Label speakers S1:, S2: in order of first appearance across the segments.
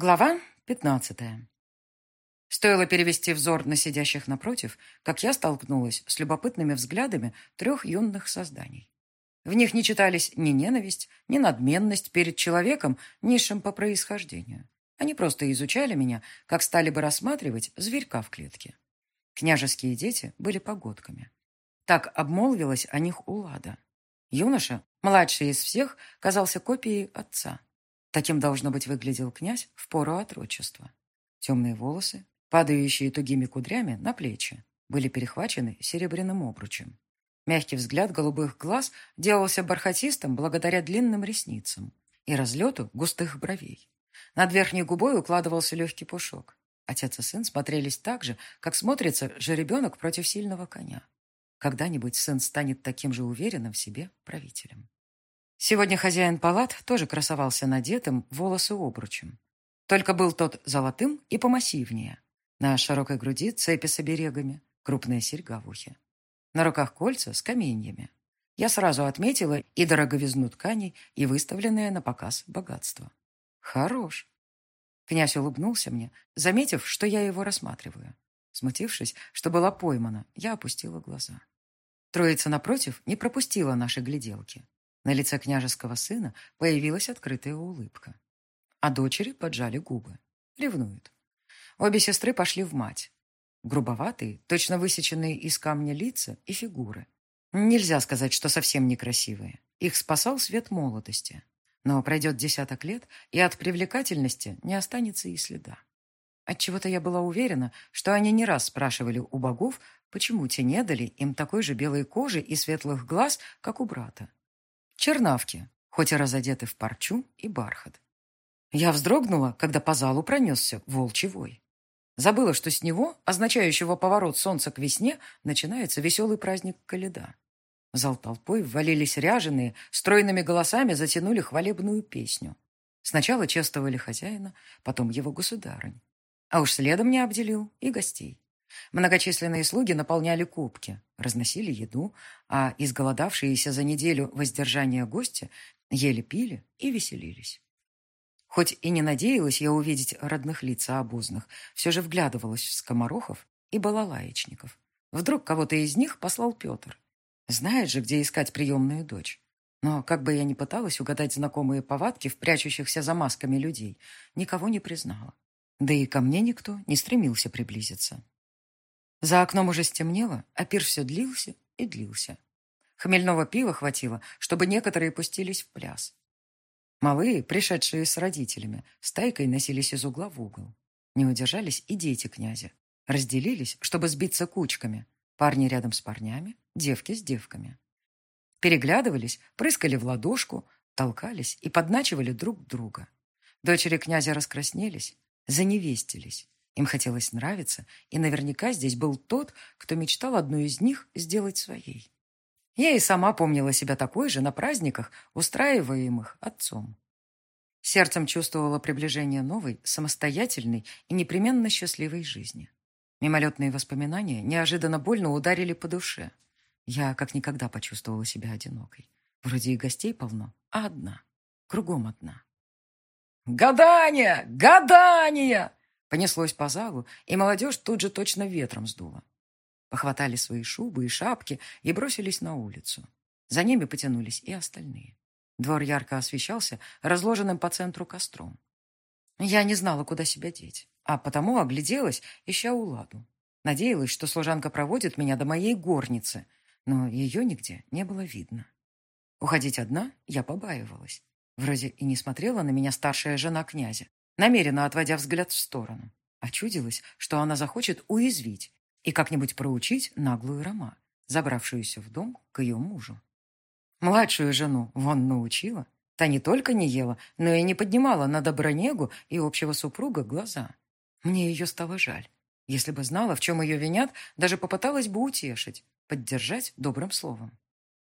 S1: Глава пятнадцатая. Стоило перевести взор на сидящих напротив, как я столкнулась с любопытными взглядами трех юных созданий. В них не читались ни ненависть, ни надменность перед человеком, низшим по происхождению. Они просто изучали меня, как стали бы рассматривать зверька в клетке. Княжеские дети были погодками. Так обмолвилась о них Улада. Юноша, младший из всех, казался копией отца. Таким, должно быть, выглядел князь в пору отрочества. Темные волосы, падающие тугими кудрями на плечи, были перехвачены серебряным обручем. Мягкий взгляд голубых глаз делался бархатистым благодаря длинным ресницам и разлету густых бровей. Над верхней губой укладывался легкий пушок. Отец и сын смотрелись так же, как смотрится жеребенок против сильного коня. Когда-нибудь сын станет таким же уверенным в себе правителем. Сегодня хозяин палат тоже красовался надетым волосы обручем. Только был тот золотым и помассивнее. На широкой груди цепи с оберегами, крупная серьга в ухе. На руках кольца с каменьями. Я сразу отметила и дороговизну тканей, и выставленное на показ богатство. Хорош. Князь улыбнулся мне, заметив, что я его рассматриваю. Смутившись, что была поймана, я опустила глаза. Троица напротив не пропустила наши гляделки. На лице княжеского сына появилась открытая улыбка. А дочери поджали губы. Ревнуют. Обе сестры пошли в мать. Грубоватые, точно высеченные из камня лица и фигуры. Нельзя сказать, что совсем некрасивые. Их спасал свет молодости. Но пройдет десяток лет, и от привлекательности не останется и следа. Отчего-то я была уверена, что они не раз спрашивали у богов, почему те не дали им такой же белой кожи и светлых глаз, как у брата. Чернавки, хоть и разодеты в парчу и бархат. Я вздрогнула, когда по залу пронесся волчий вой. Забыла, что с него, означающего поворот солнца к весне, начинается веселый праздник Каледа. Зал толпой ввалились ряженые, стройными голосами затянули хвалебную песню. Сначала чествовали хозяина, потом его государынь. А уж следом не обделил и гостей. Многочисленные слуги наполняли кубки, разносили еду, а изголодавшиеся за неделю воздержания гости ели-пили и веселились. Хоть и не надеялась я увидеть родных лиц обозных, все же вглядывалась в скоморохов и балалаечников. Вдруг кого-то из них послал Петр. Знает же, где искать приемную дочь. Но как бы я ни пыталась угадать знакомые повадки в прячущихся за масками людей, никого не признала. Да и ко мне никто не стремился приблизиться. За окном уже стемнело, а пир все длился и длился. Хмельного пива хватило, чтобы некоторые пустились в пляс. Малые, пришедшие с родителями, стайкой носились из угла в угол. Не удержались и дети князя. Разделились, чтобы сбиться кучками. Парни рядом с парнями, девки с девками. Переглядывались, прыскали в ладошку, толкались и подначивали друг друга. Дочери князя раскраснелись, заневестились. Им хотелось нравиться, и наверняка здесь был тот, кто мечтал одну из них сделать своей. Я и сама помнила себя такой же на праздниках, устраиваемых отцом. Сердцем чувствовала приближение новой, самостоятельной и непременно счастливой жизни. Мимолетные воспоминания неожиданно больно ударили по душе. Я как никогда почувствовала себя одинокой. Вроде и гостей полно, а одна. Кругом одна. «Гадание! Гадание!» Понеслось по залу, и молодежь тут же точно ветром сдула. Похватали свои шубы и шапки и бросились на улицу. За ними потянулись и остальные. Двор ярко освещался разложенным по центру костром. Я не знала, куда себя деть, а потому огляделась, ища Уладу. Надеялась, что служанка проводит меня до моей горницы, но ее нигде не было видно. Уходить одна я побаивалась. Вроде и не смотрела на меня старшая жена князя, намеренно отводя взгляд в сторону. Очудилась, что она захочет уязвить и как-нибудь проучить наглую Рома, забравшуюся в дом к ее мужу. Младшую жену вон научила. Та не только не ела, но и не поднимала на Добронегу и общего супруга глаза. Мне ее стало жаль. Если бы знала, в чем ее винят, даже попыталась бы утешить, поддержать добрым словом.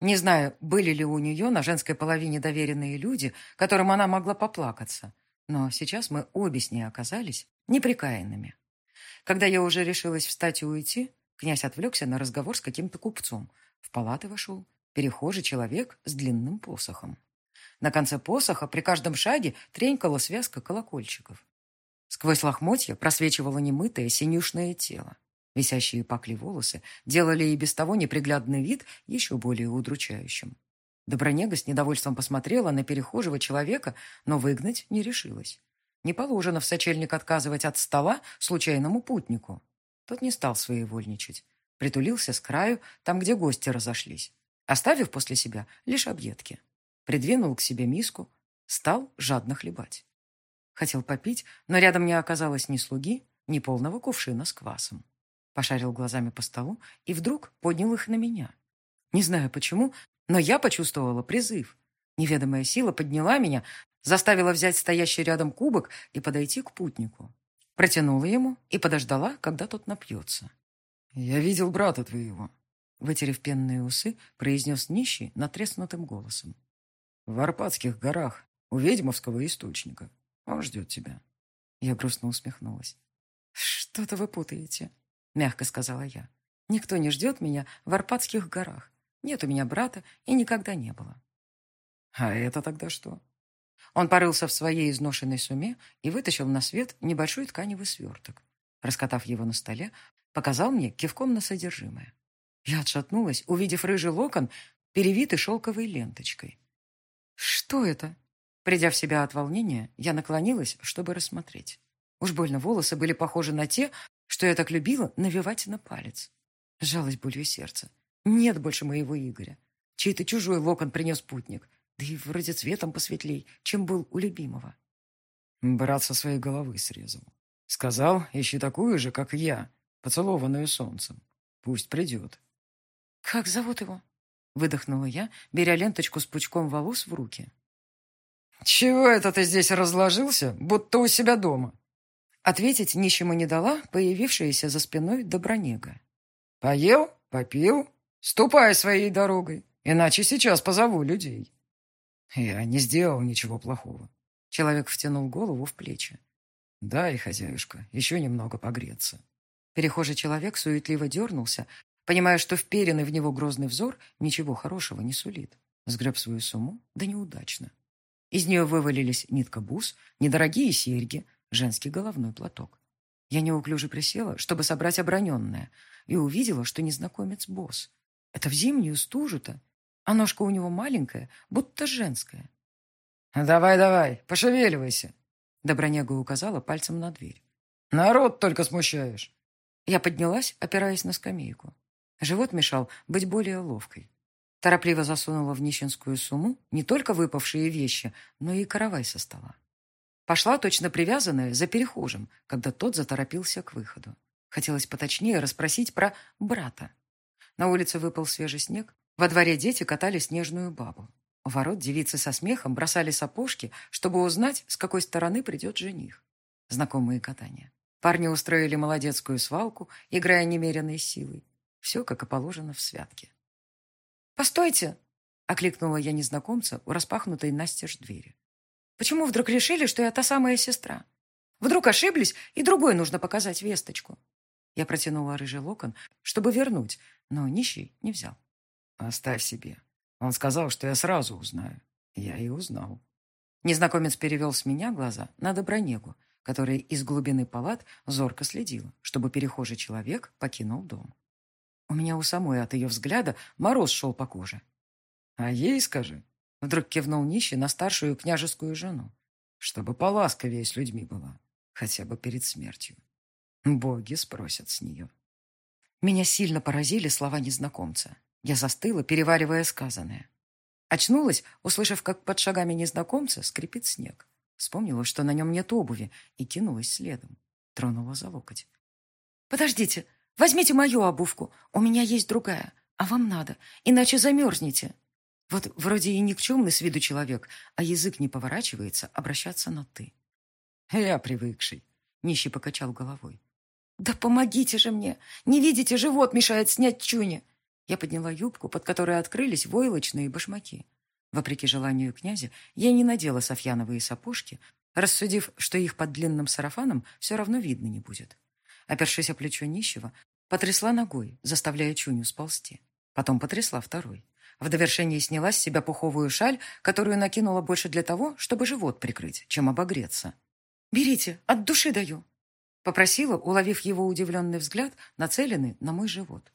S1: Не знаю, были ли у нее на женской половине доверенные люди, которым она могла поплакаться, но сейчас мы обе с ней оказались неприкаянными. Когда я уже решилась встать и уйти, князь отвлекся на разговор с каким-то купцом. В палаты вошел перехожий человек с длинным посохом. На конце посоха при каждом шаге тренькала связка колокольчиков. Сквозь лохмотья просвечивало немытое синюшное тело. Висящие пакли волосы делали и без того неприглядный вид еще более удручающим. Добронега с недовольством посмотрела на перехожего человека, но выгнать не решилась. Не положено в сочельник отказывать от стола случайному путнику. Тот не стал своевольничать. Притулился с краю, там, где гости разошлись, оставив после себя лишь объедки. Придвинул к себе миску, стал жадно хлебать. Хотел попить, но рядом не оказалось ни слуги, ни полного кувшина с квасом. Пошарил глазами по столу и вдруг поднял их на меня. Не знаю почему, но я почувствовала призыв. Неведомая сила подняла меня, заставила взять стоящий рядом кубок и подойти к путнику. Протянула ему и подождала, когда тот напьется.
S2: «Я видел брата твоего», —
S1: вытерев пенные усы, произнес нищий натреснутым голосом.
S2: «В Арпатских горах, у ведьмовского источника. Он ждет тебя».
S1: Я грустно усмехнулась. «Что-то вы путаете», — мягко сказала я. «Никто не ждет меня в Арпатских горах. Нет у меня брата и никогда не было».
S2: «А это тогда что?»
S1: Он порылся в своей изношенной суме и вытащил на свет небольшой тканевый сверток. Раскатав его на столе, показал мне кивком на содержимое. Я отшатнулась, увидев рыжий локон, перевитый шелковой ленточкой. «Что это?» Придя в себя от волнения, я наклонилась, чтобы рассмотреть. Уж больно волосы были похожи на те, что я так любила навивать на палец. Жалость болью сердца. Нет больше моего Игоря. Чей-то чужой локон принес путник. Да и вроде цветом посветлей, чем был у любимого.
S2: Брат со своей головы срезал. Сказал, ищи такую же, как я, поцелованную солнцем. Пусть придет.
S1: «Как зовут его?» Выдохнула я, беря ленточку с пучком волос в руки.
S2: «Чего это ты здесь разложился, будто у себя дома?»
S1: Ответить нищему не дала появившаяся за спиной Добронега.
S2: «Поел? Попил? Ступай своей дорогой, иначе сейчас позову людей». «Я не сделал ничего плохого».
S1: Человек втянул голову в плечи.
S2: «Дай, хозяюшка, еще немного погреться».
S1: Перехожий человек суетливо дернулся, понимая, что вперенный в него грозный взор ничего хорошего не сулит. Сгреб свою сумму, да неудачно. Из нее вывалились нитка бус, недорогие серьги, женский головной платок. Я неуклюже присела, чтобы собрать оброненное, и увидела, что незнакомец босс. Это в зимнюю стужу-то, а ножка у него маленькая, будто женская.
S2: «Давай, давай, пошевеливайся!»
S1: Добронега указала пальцем на дверь.
S2: «Народ только смущаешь!»
S1: Я поднялась, опираясь на скамейку. Живот мешал быть более ловкой. Торопливо засунула в нищенскую сумму не только выпавшие вещи, но и каравай со стола. Пошла точно привязанная за перехожим, когда тот заторопился к выходу. Хотелось поточнее расспросить про брата. На улице выпал свежий снег. Во дворе дети катали снежную бабу. У ворот девицы со смехом бросали сапожки, чтобы узнать, с какой стороны придет жених. Знакомые катания. Парни устроили молодецкую свалку, играя немеренной силой. Все, как и положено в святке. «Постойте!» — окликнула я незнакомца у распахнутой настежь двери. «Почему вдруг решили, что я та самая сестра? Вдруг ошиблись, и другой нужно показать весточку?» Я протянула рыжий локон, чтобы вернуть, но нищий не взял.
S2: «Оставь себе. Он сказал, что я сразу узнаю. Я и узнал».
S1: Незнакомец перевел с меня глаза на Добронегу, который из глубины палат зорко следил, чтобы перехожий человек покинул дом. У меня у самой от ее взгляда мороз шел по коже.
S2: «А ей скажи», — вдруг кивнул нищий на старшую княжескую жену, «чтобы поласковее с людьми была, хотя бы перед смертью. Боги спросят с нее».
S1: Меня сильно поразили слова незнакомца. Я застыла, переваривая сказанное. Очнулась, услышав, как под шагами незнакомца скрипит снег. Вспомнила, что на нем нет обуви, и кинулась следом. Тронула за локоть. «Подождите, Возьмите мою обувку, у меня есть другая, а вам надо, иначе замерзнете. Вот вроде и никчемный с виду человек, а язык не поворачивается обращаться на «ты».
S2: Я привыкший,
S1: нищий покачал головой. Да помогите же мне, не видите, живот мешает снять чуни. Я подняла юбку, под которой открылись войлочные башмаки. Вопреки желанию князя, я не надела софьяновые сапожки, рассудив, что их под длинным сарафаном все равно видно не будет. Опершись о плечо нищего, потрясла ногой, заставляя Чуню сползти. Потом потрясла второй. В довершении сняла с себя пуховую шаль, которую накинула больше для того, чтобы живот прикрыть, чем обогреться. «Берите, от души даю!» Попросила, уловив его удивленный взгляд, нацеленный на мой живот.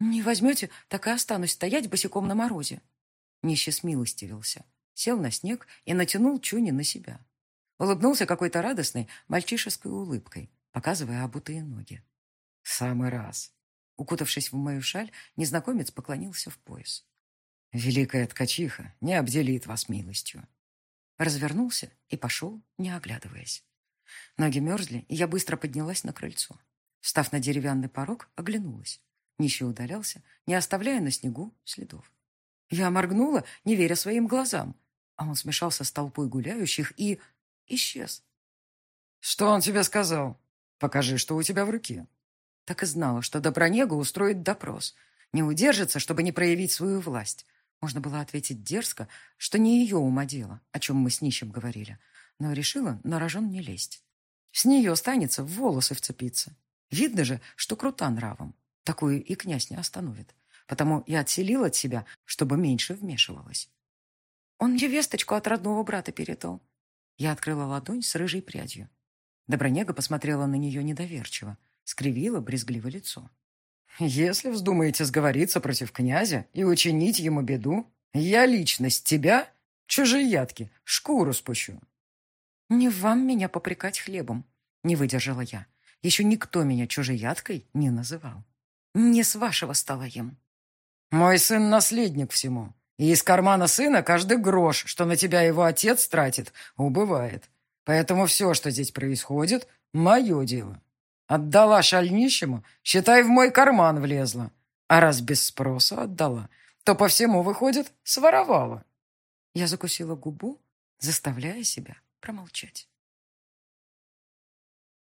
S1: «Не возьмете, так и останусь стоять босиком на морозе». Нищий смилостивился, сел на снег и натянул Чуни на себя. Улыбнулся какой-то радостной мальчишеской улыбкой, показывая обутые ноги. «Самый раз!» Укутавшись в мою шаль, незнакомец поклонился в пояс. «Великая ткачиха не обделит вас милостью». Развернулся и пошел, не оглядываясь. Ноги мерзли, и я быстро поднялась на крыльцо. Встав на деревянный порог, оглянулась. Нищий удалялся, не оставляя на снегу следов. Я моргнула, не веря своим глазам, а он смешался с толпой гуляющих и исчез.
S2: «Что он тебе сказал? Покажи, что у тебя в руке».
S1: Так и знала, что Добронега устроит допрос. Не удержится, чтобы не проявить свою власть. Можно было ответить дерзко, что не ее ума дело, о чем мы с нищим говорили, но решила на рожон не лезть. С нее останется в волосы вцепиться. Видно же, что крута нравом. Такую и князь не остановит. Потому и отселил от себя, чтобы меньше вмешивалась. Он мне весточку от родного брата передал. Я открыла ладонь с рыжей прядью. Добронега посмотрела на нее недоверчиво, скривила брезгливо лицо.
S2: «Если вздумаете сговориться против князя и учинить ему беду, я личность тебя, чужие ядки, шкуру спущу.
S1: «Не вам меня попрекать хлебом», — не выдержала я. Еще никто меня чужеядкой не называл. Не с вашего стола ем.
S2: «Мой сын — наследник всему, и из кармана сына каждый грош, что на тебя его отец тратит, убывает. Поэтому все, что здесь происходит, — мое дело. Отдала шаль нищему, считай, в мой карман влезла. А раз без спроса отдала, то по всему, выходит, своровала».
S1: Я закусила губу, заставляя себя промолчать.